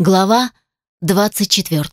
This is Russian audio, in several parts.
Глава 24.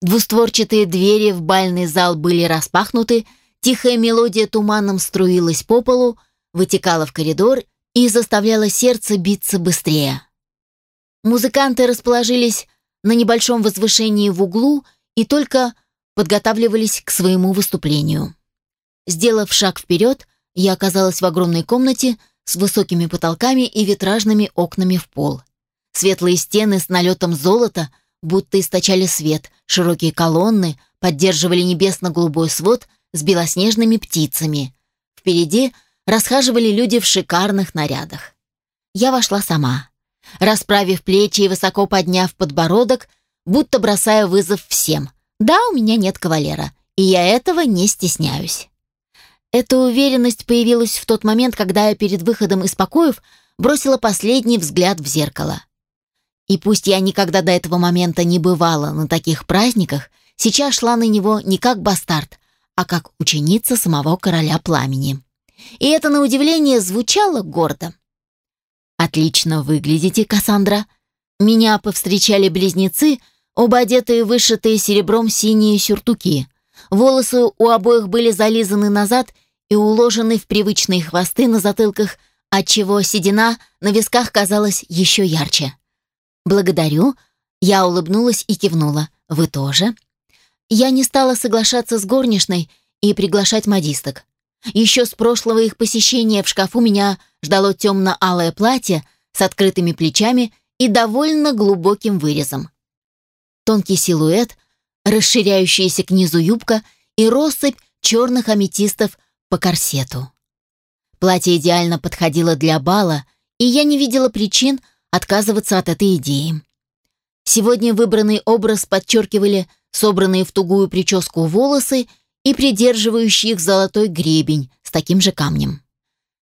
Двустворчатые двери в бальный зал были распахнуты, тихая мелодия туманом струилась по полу, вытекала в коридор и заставляла сердце биться быстрее. Музыканты расположились на небольшом возвышении в углу и только подготавливались к своему выступлению. Сделав шаг вперед, я оказалась в огромной комнате с высокими потолками и витражными окнами в пол – Светлые стены с налетом золота будто источали свет, широкие колонны поддерживали небесно-голубой свод с белоснежными птицами. Впереди расхаживали люди в шикарных нарядах. Я вошла сама, расправив плечи и высоко подняв подбородок, будто бросая вызов всем. Да, у меня нет кавалера, и я этого не стесняюсь. Эта уверенность появилась в тот момент, когда я перед выходом из покоев бросила последний взгляд в зеркало. И пусть я никогда до этого момента не бывала на таких праздниках, сейчас шла на него не как бастард, а как ученица самого короля пламени. И это, на удивление, звучало гордо. «Отлично выглядите, Кассандра». Меня повстречали близнецы, оба одетые вышитые серебром синие сюртуки. Волосы у обоих были зализаны назад и уложены в привычные хвосты на затылках, отчего седина на висках казалась еще ярче. «Благодарю». Я улыбнулась и кивнула. «Вы тоже?» Я не стала соглашаться с горничной и приглашать модисток. Еще с прошлого их посещения в шкафу меня ждало темно-алое платье с открытыми плечами и довольно глубоким вырезом. Тонкий силуэт, расширяющаяся к низу юбка и россыпь черных аметистов по корсету. Платье идеально подходило для бала, и я не видела причин, отказываться от этой идеи. Сегодня выбранный образ подчеркивали собранные в тугую прическу волосы и придерживающий их золотой гребень с таким же камнем.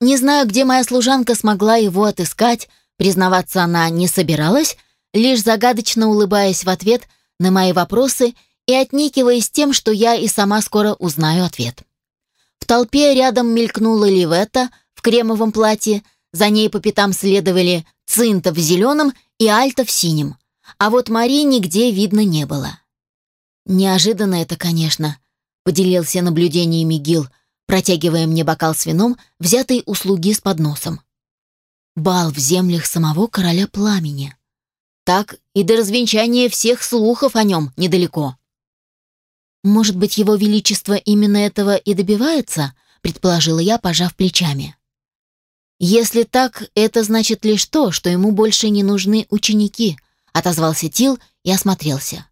Не знаю, где моя служанка смогла его отыскать, признаваться она не собиралась, лишь загадочно улыбаясь в ответ на мои вопросы и отнекиваясь тем, что я и сама скоро узнаю ответ. В толпе рядом мелькнула Ливетта в кремовом платье, за ней по пятам следовали Цинта в зеленом и Альта в синем. А вот Мари нигде видно не было. Неожиданно это, конечно, поделился наблюдениями Гил, протягивая мне бокал с вином, взятый услуги с подносом. Бал в землях самого короля пламени. Так и до развенчания всех слухов о нем недалеко. Может быть, его величество именно этого и добивается, предположила я, пожав плечами. «Если так, это значит лишь то, что ему больше не нужны ученики», отозвался Тил и осмотрелся.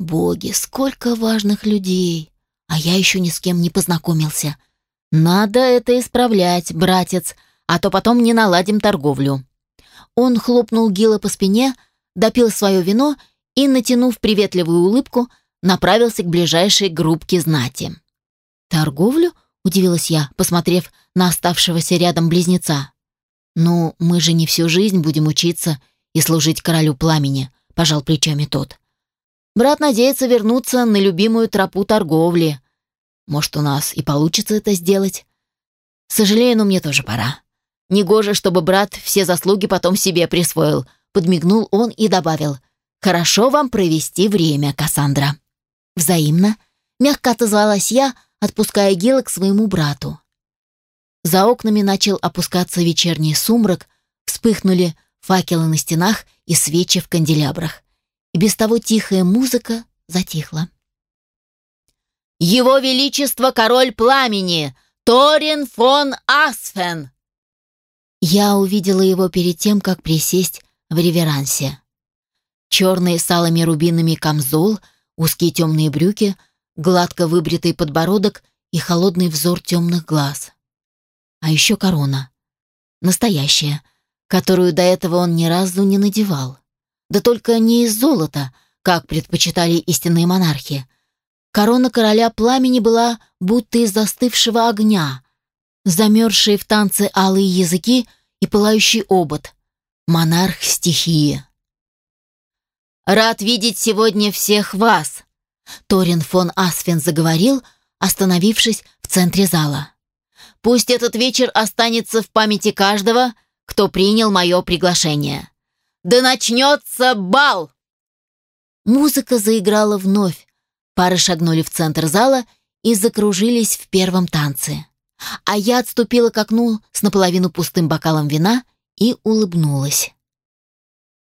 «Боги, сколько важных людей! А я еще ни с кем не познакомился. Надо это исправлять, братец, а то потом не наладим торговлю». Он хлопнул Гила по спине, допил свое вино и, натянув приветливую улыбку, направился к ближайшей группке знати. «Торговлю?» — удивилась я, посмотрев на оставшегося рядом близнеца. «Ну, мы же не всю жизнь будем учиться и служить королю пламени», — пожал плечами тот. «Брат надеется вернуться на любимую тропу торговли. Может, у нас и получится это сделать. Сожалею, но мне тоже пора. Негоже, чтобы брат все заслуги потом себе присвоил», — подмигнул он и добавил. «Хорошо вам провести время, Кассандра». «Взаимно», — мягко отозвалась я, отпуская Гела к своему брату. За окнами начал опускаться вечерний сумрак, вспыхнули факелы на стенах и свечи в канделябрах. И без того тихая музыка затихла. «Его Величество Король Пламени! Торин фон Асфен!» Я увидела его перед тем, как присесть в реверансе. Черный с алыми рубинами камзол, узкие темные брюки, гладко выбритый подбородок и холодный взор темных глаз. А еще корона. Настоящая, которую до этого он ни разу не надевал. Да только не из золота, как предпочитали истинные монархи. Корона короля пламени была будто из застывшего огня, замерзшие в танце алые языки и пылающий обод. Монарх стихии. «Рад видеть сегодня всех вас!» Торин фон Асфен заговорил, остановившись в центре зала. Пусть этот вечер останется в памяти каждого, кто принял мое приглашение. да начнется бал!» Музыка заиграла вновь. Пары шагнули в центр зала и закружились в первом танце. А я отступила к окну с наполовину пустым бокалом вина и улыбнулась.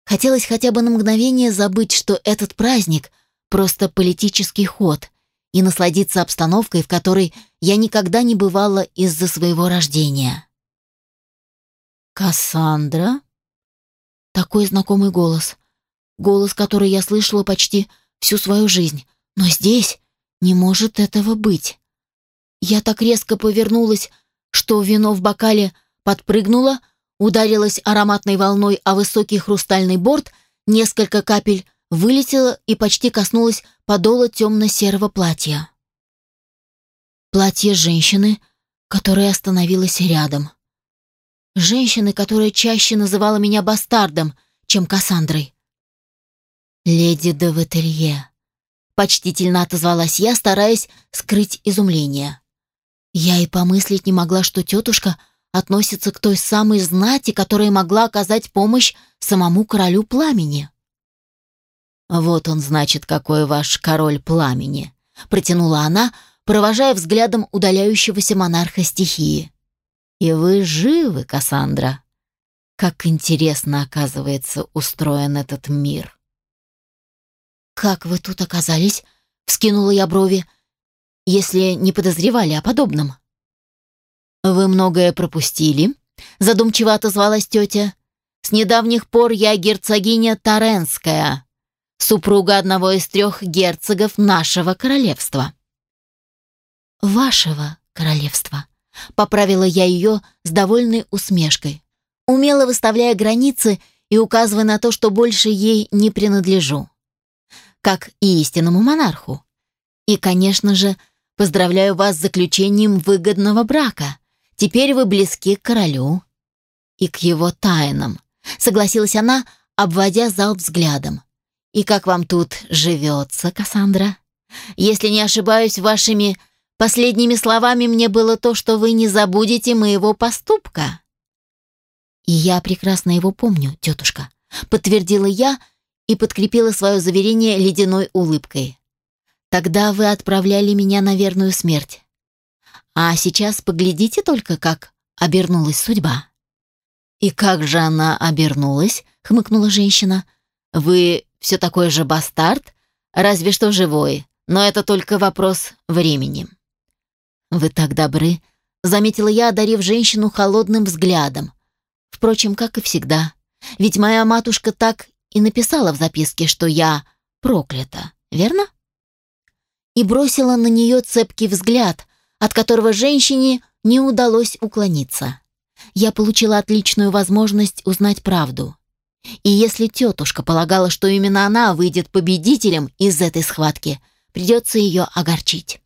Хотелось хотя бы на мгновение забыть, что этот праздник — просто политический ход, и насладиться обстановкой, в которой я никогда не бывала из-за своего рождения. «Кассандра?» Такой знакомый голос. Голос, который я слышала почти всю свою жизнь. Но здесь не может этого быть. Я так резко повернулась, что вино в бокале подпрыгнуло, ударилось ароматной волной о высокий хрустальный борт, несколько капель вылетело и почти коснулось подола темно-серого платья. Платье женщины, которая остановилась рядом. Женщины, которая чаще называла меня бастардом, чем Кассандрой. «Леди де Ветелье», — почтительно отозвалась я, стараясь скрыть изумление. Я и помыслить не могла, что тетушка относится к той самой знати, которая могла оказать помощь самому королю пламени. «Вот он, значит, какой ваш король пламени», — протянула она, провожая взглядом удаляющегося монарха стихии. «И вы живы, Кассандра? Как интересно, оказывается, устроен этот мир». «Как вы тут оказались?» — вскинула я брови если не подозревали о подобном. «Вы многое пропустили», — задумчиво отозвалась тетя. «С недавних пор я герцогиня Таренская, супруга одного из трех герцогов нашего королевства». «Вашего королевства», — поправила я ее с довольной усмешкой, умело выставляя границы и указывая на то, что больше ей не принадлежу. Как и истинному монарху. И, конечно же, Поздравляю вас с заключением выгодного брака. Теперь вы близки к королю и к его тайнам», — согласилась она, обводя зал взглядом. «И как вам тут живется, Кассандра? Если не ошибаюсь, вашими последними словами мне было то, что вы не забудете моего поступка». «И я прекрасно его помню, тетушка», — подтвердила я и подкрепила свое заверение ледяной улыбкой. Тогда вы отправляли меня на верную смерть. А сейчас поглядите только, как обернулась судьба». «И как же она обернулась?» — хмыкнула женщина. «Вы все такой же бастард, разве что живой, но это только вопрос времени». «Вы так добры», — заметила я, одарив женщину холодным взглядом. Впрочем, как и всегда. Ведь моя матушка так и написала в записке, что я проклята, верно? и бросила на нее цепкий взгляд, от которого женщине не удалось уклониться. Я получила отличную возможность узнать правду. И если тетушка полагала, что именно она выйдет победителем из этой схватки, придется ее огорчить.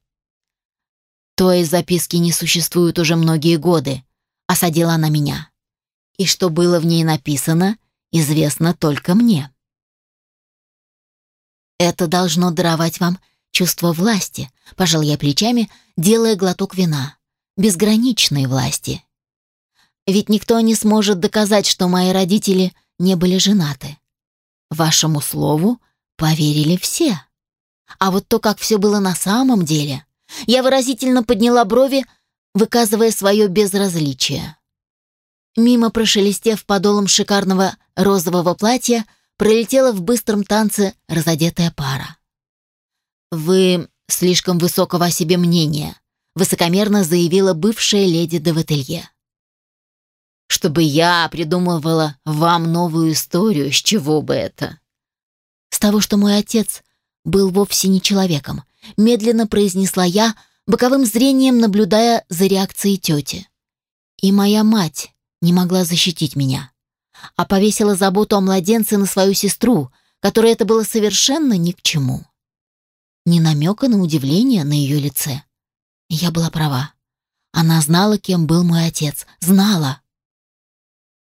Той записки не существует уже многие годы, осадила она меня. И что было в ней написано, известно только мне. Это должно даровать вам чувство власти, пожал я плечами, делая глоток вина. Безграничной власти. Ведь никто не сможет доказать, что мои родители не были женаты. Вашему слову поверили все. А вот то, как все было на самом деле, я выразительно подняла брови, выказывая свое безразличие. Мимо прошелестев подолом шикарного розового платья, пролетела в быстром танце разодетая пара. «Вы слишком высокого о себе мнения», — высокомерно заявила бывшая леди де Вателье. «Чтобы я придумывала вам новую историю, с чего бы это?» «С того, что мой отец был вовсе не человеком», — медленно произнесла я, боковым зрением наблюдая за реакцией тети. «И моя мать не могла защитить меня, а повесила заботу о младенце на свою сестру, которой это было совершенно ни к чему». Ни намека на удивление на ее лице. Я была права. Она знала, кем был мой отец. Знала.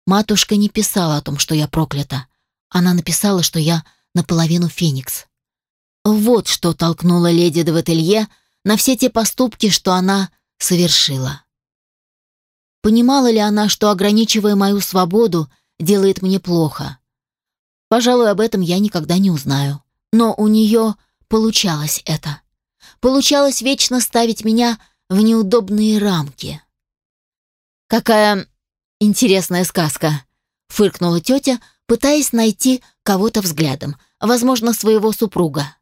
Матушка не писала о том, что я проклята. Она написала, что я наполовину феникс. Вот что толкнуло леди де Вателье на все те поступки, что она совершила. Понимала ли она, что, ограничивая мою свободу, делает мне плохо? Пожалуй, об этом я никогда не узнаю. Но у нее получалось это. Получалось вечно ставить меня в неудобные рамки. «Какая интересная сказка!» — фыркнула тетя, пытаясь найти кого-то взглядом, возможно, своего супруга.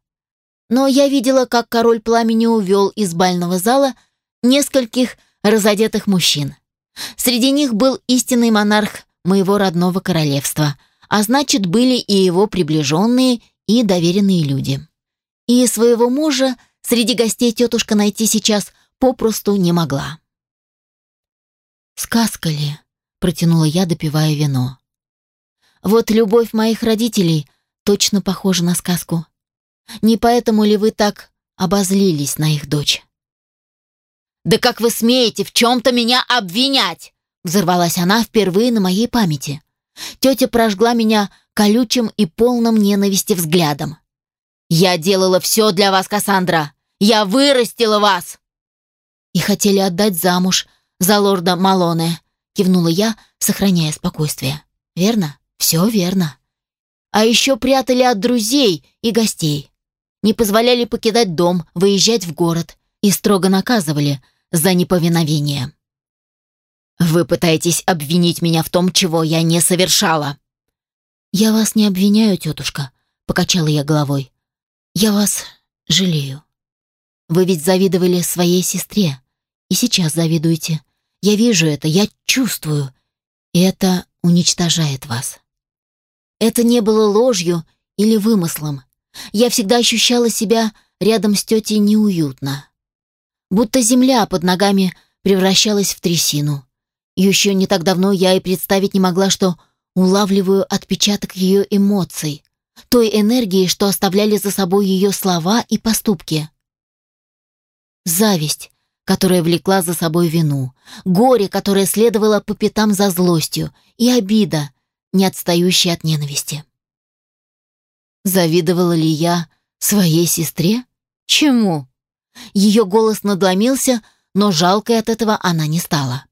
Но я видела, как король пламени увел из бального зала нескольких разодетых мужчин. Среди них был истинный монарх моего родного королевства, а значит, были и его приближенные и доверенные люди. И своего мужа среди гостей тетушка найти сейчас попросту не могла. «Сказка ли?» — протянула я, допивая вино. «Вот любовь моих родителей точно похожа на сказку. Не поэтому ли вы так обозлились на их дочь?» «Да как вы смеете в чем-то меня обвинять?» Взорвалась она впервые на моей памяти. Тетя прожгла меня колючим и полным ненависти взглядом. «Я делала все для вас, Кассандра! Я вырастила вас!» «И хотели отдать замуж за лорда Малоне», кивнула я, сохраняя спокойствие. «Верно? Все верно. А еще прятали от друзей и гостей. Не позволяли покидать дом, выезжать в город и строго наказывали – за неповиновение. «Вы пытаетесь обвинить меня в том, чего я не совершала». «Я вас не обвиняю, тетушка», — покачала я головой. «Я вас жалею. Вы ведь завидовали своей сестре, и сейчас завидуете. Я вижу это, я чувствую, и это уничтожает вас. Это не было ложью или вымыслом. Я всегда ощущала себя рядом с тетей неуютно будто земля под ногами превращалась в трясину. Еще не так давно я и представить не могла, что улавливаю отпечаток ее эмоций, той энергии, что оставляли за собой ее слова и поступки. Зависть, которая влекла за собой вину, горе, которое следовало по пятам за злостью, и обида, не отстающая от ненависти. Завидовала ли я своей сестре? Чему? Ее голос надломился, но жалкой от этого она не стала.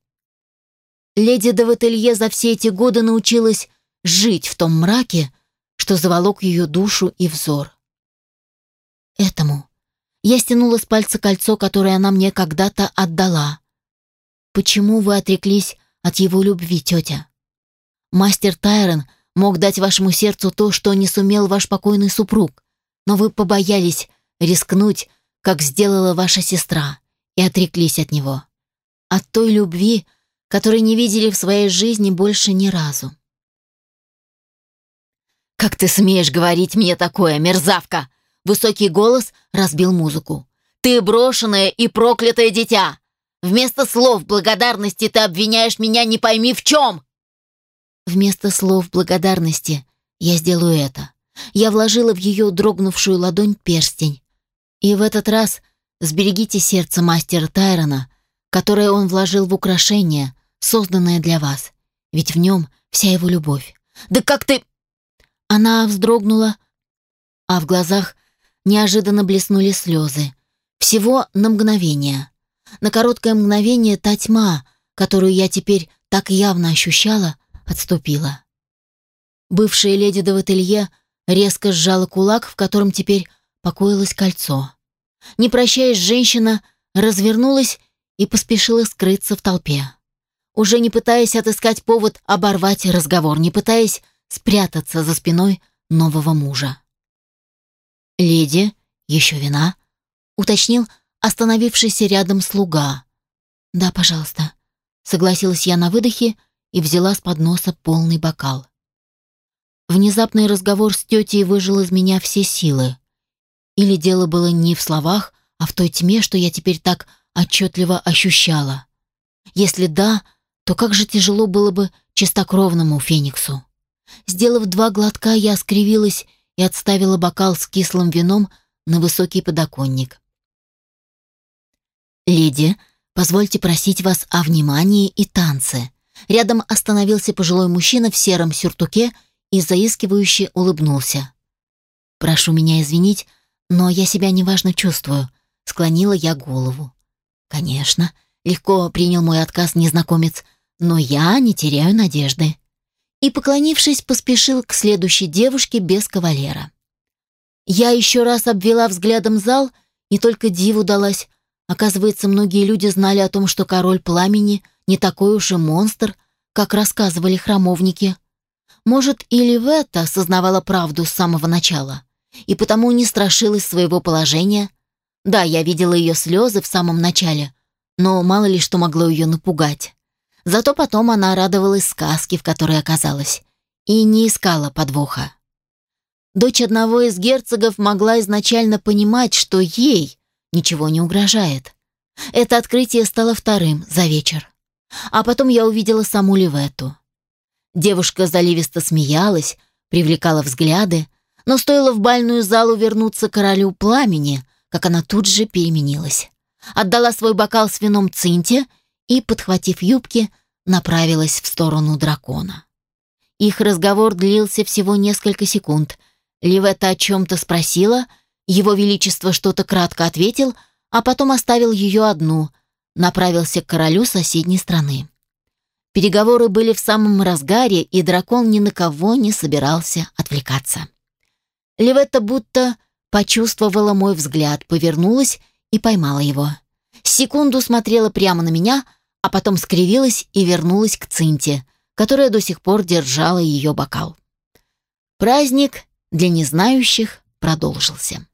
Леди де за все эти годы научилась жить в том мраке, что заволок ее душу и взор. Этому я стянула с пальца кольцо, которое она мне когда-то отдала. Почему вы отреклись от его любви, тетя? Мастер Тайрон мог дать вашему сердцу то, что не сумел ваш покойный супруг, но вы побоялись рискнуть как сделала ваша сестра, и отреклись от него. От той любви, которой не видели в своей жизни больше ни разу. «Как ты смеешь говорить мне такое, мерзавка?» Высокий голос разбил музыку. «Ты брошенное и проклятое дитя! Вместо слов благодарности ты обвиняешь меня не пойми в чем!» Вместо слов благодарности я сделаю это. Я вложила в ее дрогнувшую ладонь перстень, и в этот раз сберегите сердце мастера Тайрона, которое он вложил в украшение, созданное для вас, ведь в нем вся его любовь. Да как ты...» Она вздрогнула, а в глазах неожиданно блеснули слезы. Всего на мгновение. На короткое мгновение та тьма, которую я теперь так явно ощущала, отступила. Бывшая леди де Вателье резко сжала кулак, в котором теперь покоилось кольцо. Не прощаясь, женщина развернулась и поспешила скрыться в толпе. Уже не пытаясь отыскать повод оборвать разговор, не пытаясь спрятаться за спиной нового мужа. «Леди, еще вина?» — уточнил остановившийся рядом слуга. «Да, пожалуйста», — согласилась я на выдохе и взяла с подноса полный бокал. Внезапный разговор с тетей выжил из меня все силы. Или дело было не в словах, а в той тьме, что я теперь так отчетливо ощущала? Если да, то как же тяжело было бы чистокровному Фениксу. Сделав два глотка, я скривилась и отставила бокал с кислым вином на высокий подоконник. «Леди, позвольте просить вас о внимании и танце». Рядом остановился пожилой мужчина в сером сюртуке и заискивающе улыбнулся. «Прошу меня извинить, но я себя неважно чувствую», — склонила я голову. «Конечно», — легко принял мой отказ незнакомец, «но я не теряю надежды». И, поклонившись, поспешил к следующей девушке без кавалера. Я еще раз обвела взглядом зал и только диву далась. Оказывается, многие люди знали о том, что король пламени не такой уж и монстр, как рассказывали храмовники. Может, и Ливетта осознавала правду с самого начала и потому не страшилась своего положения. Да, я видела ее слезы в самом начале, но мало ли что могло ее напугать. Зато потом она радовалась сказке, в которой оказалась, и не искала подвоха. Дочь одного из герцогов могла изначально понимать, что ей ничего не угрожает. Это открытие стало вторым за вечер. А потом я увидела саму Ливетту. Девушка заливисто смеялась, привлекала взгляды, но стоило в бальную залу вернуться королю пламени, как она тут же переменилась. Отдала свой бокал с вином Цинте и, подхватив юбки, направилась в сторону дракона. Их разговор длился всего несколько секунд. Ливета о чем-то спросила, его величество что-то кратко ответил, а потом оставил ее одну, направился к королю соседней страны. Переговоры были в самом разгаре, и дракон ни на кого не собирался отвлекаться. Ливетта будто почувствовала мой взгляд, повернулась и поймала его. Секунду смотрела прямо на меня, а потом скривилась и вернулась к Цинте, которая до сих пор держала ее бокал. Праздник для незнающих продолжился.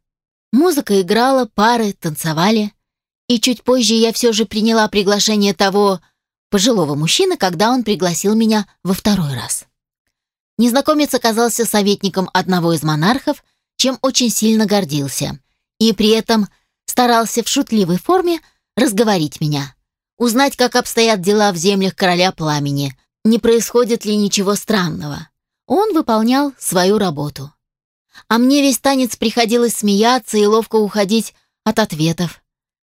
Музыка играла, пары танцевали, и чуть позже я все же приняла приглашение того пожилого мужчины, когда он пригласил меня во второй раз. Незнакомец оказался советником одного из монархов, чем очень сильно гордился, и при этом старался в шутливой форме разговорить меня, узнать, как обстоят дела в землях короля пламени, не происходит ли ничего странного. Он выполнял свою работу. А мне весь танец приходилось смеяться и ловко уходить от ответов.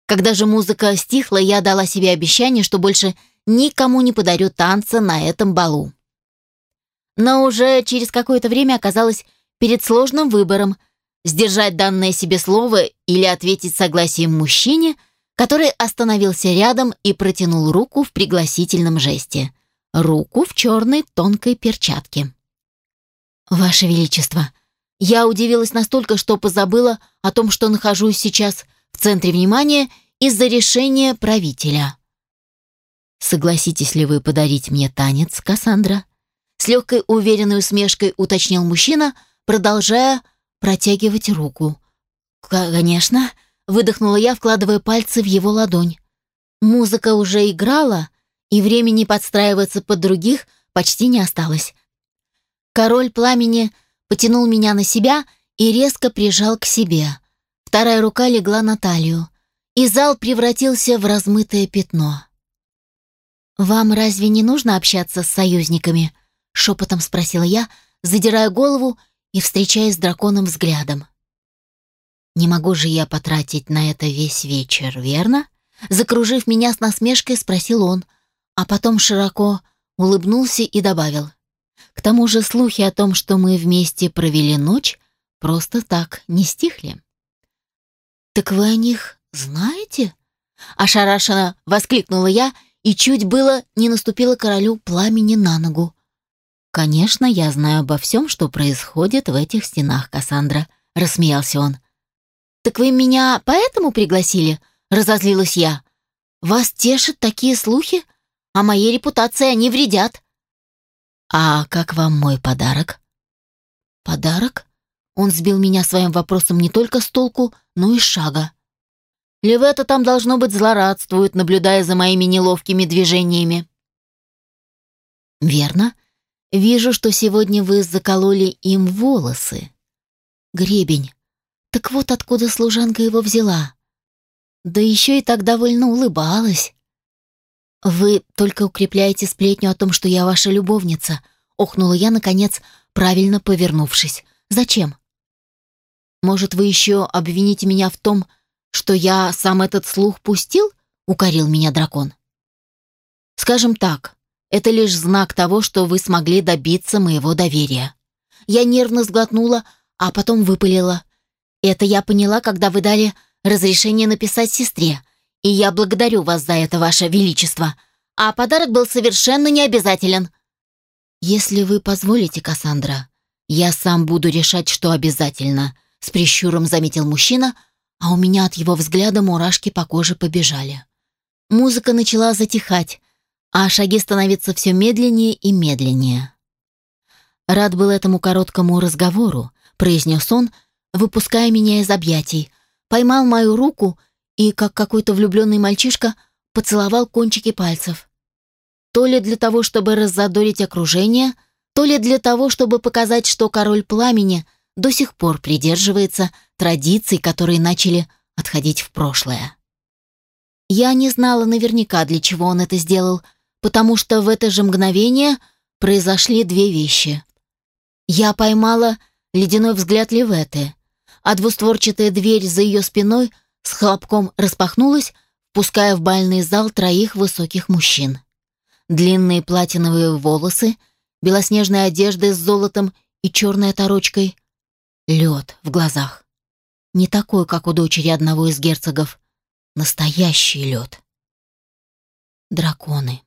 Когда же музыка стихла, я дала себе обещание, что больше никому не подарю танца на этом балу но уже через какое-то время оказалась перед сложным выбором сдержать данное себе слово или ответить согласием мужчине, который остановился рядом и протянул руку в пригласительном жесте. Руку в черной тонкой перчатке. «Ваше Величество!» Я удивилась настолько, что позабыла о том, что нахожусь сейчас в центре внимания из-за решения правителя. «Согласитесь ли вы подарить мне танец, Кассандра?» С легкой уверенной усмешкой уточнил мужчина, продолжая протягивать руку. «Конечно», — выдохнула я, вкладывая пальцы в его ладонь. Музыка уже играла, и времени подстраиваться под других почти не осталось. Король пламени потянул меня на себя и резко прижал к себе. Вторая рука легла на талию, и зал превратился в размытое пятно. «Вам разве не нужно общаться с союзниками?» Шепотом спросила я, задирая голову и встречаясь с драконом взглядом. «Не могу же я потратить на это весь вечер, верно?» Закружив меня с насмешкой, спросил он, а потом широко улыбнулся и добавил. «К тому же слухи о том, что мы вместе провели ночь, просто так не стихли». «Так вы о них знаете?» Ошарашенно воскликнула я и чуть было не наступила королю пламени на ногу. «Конечно, я знаю обо всем, что происходит в этих стенах, Кассандра», — рассмеялся он. «Так вы меня поэтому пригласили?» — разозлилась я. «Вас тешат такие слухи? А моей репутации они вредят». «А как вам мой подарок?» «Подарок?» Он сбил меня своим вопросом не только с толку, но и с шага. Левета там, должно быть, злорадствует, наблюдая за моими неловкими движениями. «Верно. Вижу, что сегодня вы закололи им волосы. Гребень. Так вот откуда служанка его взяла. Да еще и так довольно улыбалась. Вы только укрепляете сплетню о том, что я ваша любовница, охнула я, наконец, правильно повернувшись. Зачем? Может, вы еще обвините меня в том, что я сам этот слух пустил? Укорил меня дракон. Скажем так, это лишь знак того, что вы смогли добиться моего доверия. Я нервно сглотнула, а потом выпалила. Это я поняла, когда вы дали разрешение написать сестре. И я благодарю вас за это, ваше величество. А подарок был совершенно необязателен. «Если вы позволите, Кассандра, я сам буду решать, что обязательно», с прищуром заметил мужчина, а у меня от его взгляда мурашки по коже побежали. Музыка начала затихать, а шаги становиться все медленнее и медленнее. «Рад был этому короткому разговору», — произнес он, выпуская меня из объятий, поймал мою руку и, как какой-то влюбленный мальчишка, поцеловал кончики пальцев. То ли для того, чтобы раззадорить окружение, то ли для того, чтобы показать, что король пламени до сих пор придерживается традиций, которые начали отходить в прошлое. Я не знала наверняка, для чего он это сделал, потому что в это же мгновение произошли две вещи. Я поймала ледяной взгляд Леветы, а двустворчатая дверь за ее спиной с хлопком распахнулась, пуская в бальный зал троих высоких мужчин. Длинные платиновые волосы, белоснежная одежда с золотом и черной оторочкой, лед в глазах. Не такой, как у дочери одного из герцогов. Настоящий лед. Драконы.